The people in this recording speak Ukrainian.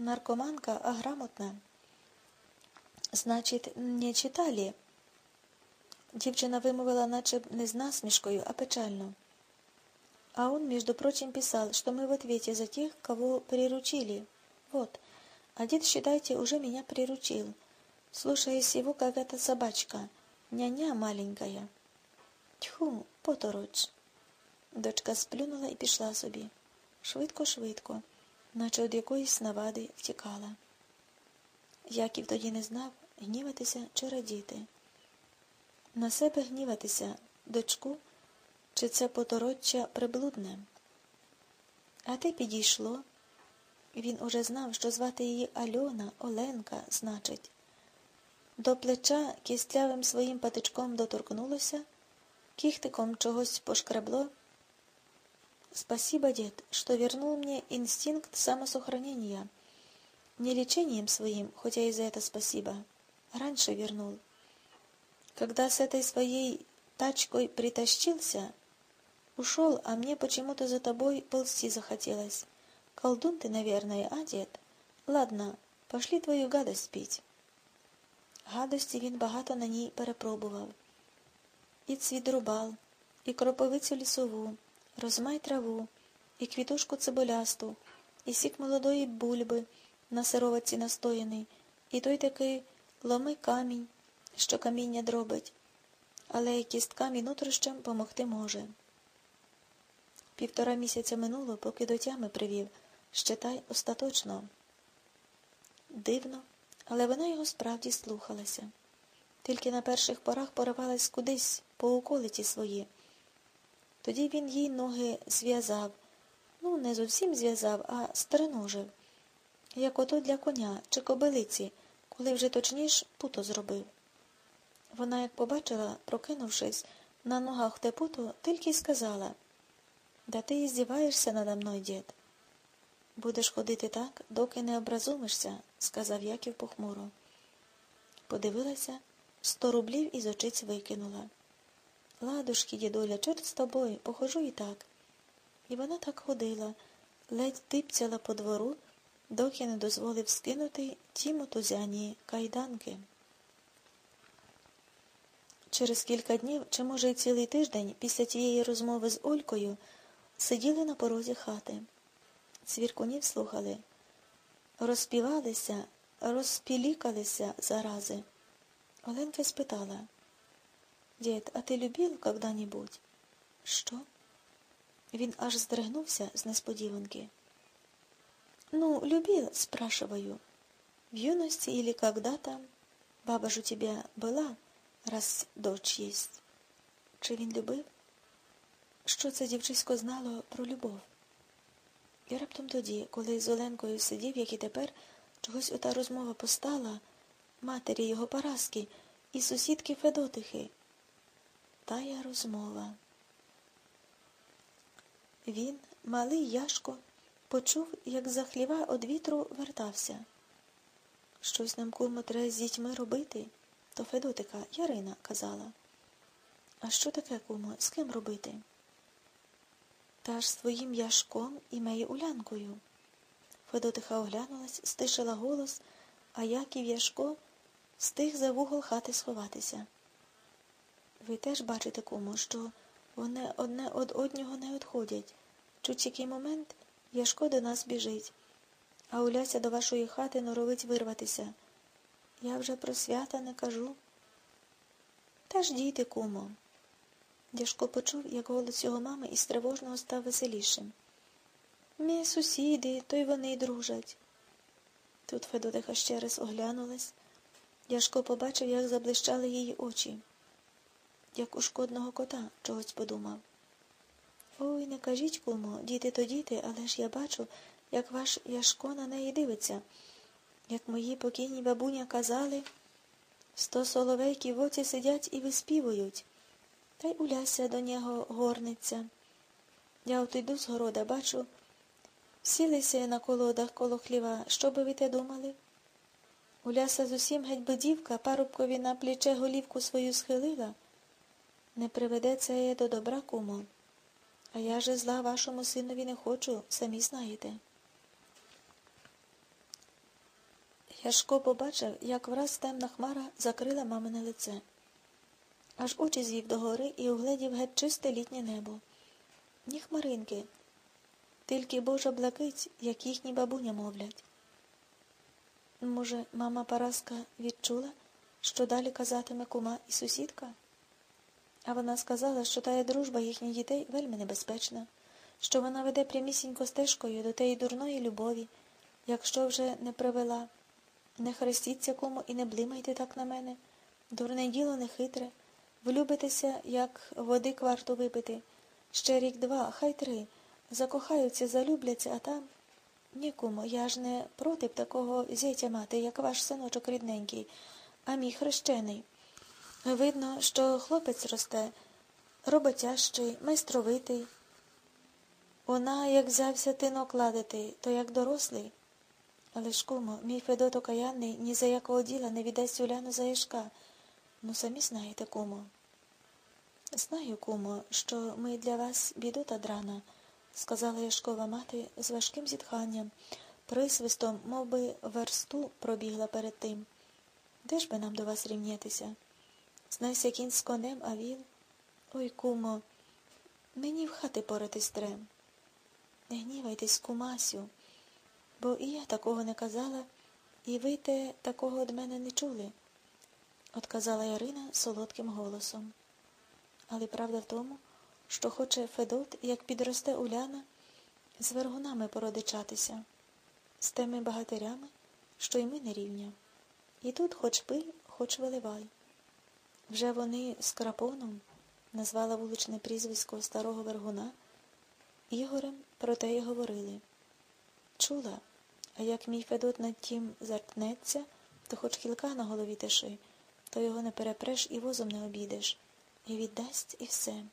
Наркоманка, а грамотна. Значить, не читалі. Дівчина вимовила наче не з насмішкою, а печально. А он, между прочим, писал, что мы в ответе за тех, кого приручили. Вот. А дед, считайте, уже меня приручил. Слушаясь его, как эта собачка. Няня маленькая. Тьху, потороч. Дочка сплюнула і пішла собі. Швидко-швидко, наче від якоїсь навади втікала. Яків тоді не знав, гніватися чи радіти. На себе гніватися, дочку, чи це потороччя приблудне. А те підійшло. Він уже знав, що звати її Альона, Оленка, значить. До плеча кістлявим своїм патичком доторкнулося, кіхтиком чогось пошкребло. Спасибо, дед, что вернул мне инстинкт самосохранения. Не лечением своим, хотя и за это спасибо. Раньше вернул. Когда с этой своей тачкой притащился, ушел, а мне почему-то за тобой ползти захотелось. Колдун ты, наверное, а, дед? Ладно, пошли твою гадость пить. Гадості він багато на ній перепробував. І цвідрубал, і кроповицю лісову, Розмай траву, і квітушку цибулясту, і сік молодої бульби на сироватці настояний, і той такий ломи камінь, що каміння дробить, але й кісткам і нутрищам помогти може. Півтора місяця минуло, поки до тями привів, ще й остаточно. Дивно, але вона його справді слухалася. Тільки на перших порах поривалась кудись по околиці свої. Тоді він їй ноги зв'язав, ну, не зовсім зв'язав, а стриножив, як ото для коня чи кобилиці, коли вже точніш путо зробив. Вона, як побачила, прокинувшись, на ногах те путо, тільки й сказала Да ти і здіваєшся надо мною, дід. Будеш ходити так, доки не образумишся, сказав Яків похмуро. Подивилася, сто рублів із очиць викинула. Ладушки, дідуля, чорт з тобою, похожу і так. І вона так ходила, ледь типцяла по двору, доки не дозволив скинути ті мотузяні кайданки. Через кілька днів, чи, може, й цілий тиждень, після тієї розмови з Олькою, сиділи на порозі хати. Цвіркунів слухали, розпівалися, розпілікалися зарази. Оленка спитала, Дід, а ти любив когда-нибудь? Що? Він аж здригнувся з несподіванки. Ну, любил, спрашиваю. В юности или когда-то баба ж у тебя была, раз дочь есть. Чи він любив? Що це дівчисько знало про любов? І раптом тоді, коли з Оленкою сидів, як і тепер, чогось ота розмова постала матері його Параски і сусідки Федотихи. Тая розмова. Він, малий Яшко, почув, як за хліва од вітру вертався. Щось нам, курмо, треба з дітьми робити, то Федотика Ярина казала. А що таке, кумо, з ким робити? Та ж з твоїм яшком і мею улянкою. Федотиха оглянулась, стишила голос, а Яків Яшко стиг за вугол хати сховатися. Ви теж бачите, кумо, що вони одне од однього не відходять. Чуть який момент Яшко до нас біжить, а Уляся до вашої хати норовить вирватися. Я вже про свята не кажу. Та ж дійте, кумо. Яшко почув, як голос його мами із тривожного став веселішим. Мі сусіди, то й вони дружать. Тут Федотиха ще раз оглянулась. Яшко побачив, як заблищали її очі, як у шкодного кота чогось подумав. Ой, не кажіть, кумо, діти то діти, але ж я бачу, як ваш Яшко на неї дивиться, як мої покійні бабуня казали, сто соловейків в оці сидять і виспівують. Та й Уляся до нього горниться. Я от йду з города, бачу, сілися на колодах коло хліва. Що би ви те думали? Уляса з усім геть бедівка, парубкові на плече голівку свою схилила. Не приведе це до добра, кумо. А я же зла вашому синові не хочу, самі знаєте. Яшко побачив, як враз темна хмара закрила мамине лице. Аж очі звів догори і угледів геть чисте літнє небо. Ні хмаринки, тільки Божа блакить, як їхні бабуня мовлять. Може, мама Параска відчула, що далі казатиме кума і сусідка? А вона сказала, що тая дружба їхніх дітей вельми небезпечна, що вона веде прямісінько стежкою до тієї дурної любові, якщо вже не привела. Не хрестіться кому і не блимайте так на мене. Дурне діло не хитре. Влюбитеся, як води кварту випити. Ще рік два, хай три. Закохаються, залюбляться, а там. Ні, кумо, я ж не проти б такого зятя мати, як ваш синочок рідненький, а мій хрещений. Видно, що хлопець росте, роботящий, майстровитий. Вона, як взявся тинок ладити, то як дорослий. Але ж, кумо, мій Федот окаянний ні за якого діла не віддасть Уляну за Яшка. Ну, самі знаєте, кумо. Знаю, кумо, що ми для вас біду та драна, сказала Яшкова мати з важким зітханням, присвистом, мов би, версту пробігла перед тим. Де ж би нам до вас рівнятися? Знайся кінь з конем, а він. Ой, кумо, мені в хати поратись трем. Не гнівайтесь, кумасю бо і я такого не казала, і ви те такого від мене не чули, отказала Ярина солодким голосом. Але правда в тому, що хоче Федот, як підросте Уляна, з вергунами породичатися, з тими багатирями, що й ми не рівня. І тут хоч пий, хоч виливай. Вже вони з крапоном назвала вуличне прізвисько старого вергуна, Ігорем про те й говорили. Чула, а як мій Федот над тім заркнеться, то хоч кілька на голові тиши, то його не перепреш і возом не обідеш, і віддасть, і все.